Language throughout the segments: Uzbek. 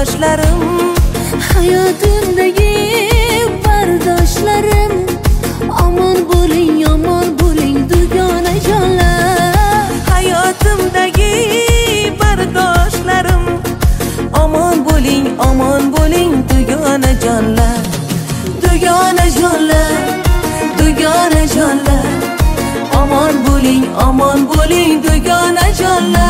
yoshlarim hayotimdagi bardoshlarim. Omon bo'ling yomon bo'ling dugona jonlar. Hayotimdagi bardoshlarim omon bo'ling omon bo'ling dugona jonlar. Dugona jonlar dugona jonlar. Omon bo'ling omon bo'ling dugona jonlar.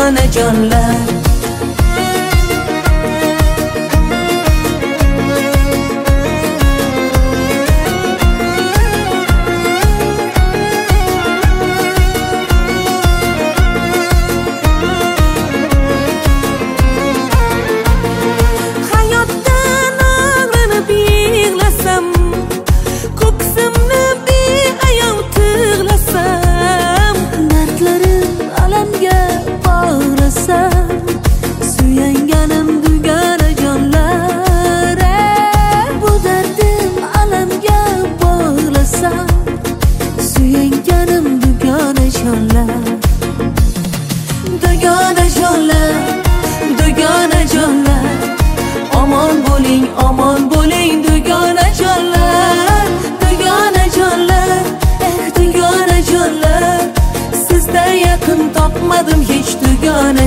Hech dugona bo'ling omon bo'ling dugona jonlar dugona jonlar eh dugona jonlar. Sizda yaqin topmadim hech dugona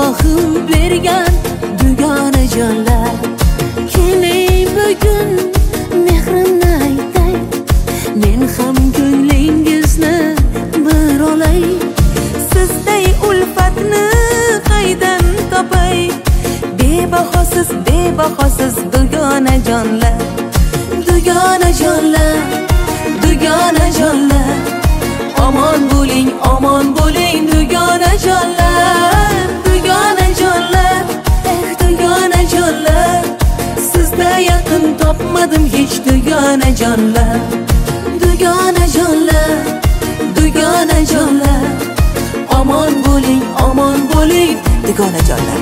Allohim bergan dugona jonlar keling bugun mehrimni aytay men ham ko'nglingizni bir olay. Sizday ulfatni qaydan topay? Bebahosiz bebahosiz dugona jonlar dugona jonlar topmadim hech dugona jonlar. Dugona jonlar dugona jonlar. Omon bo'ling omon bo'ling dugona jonlar.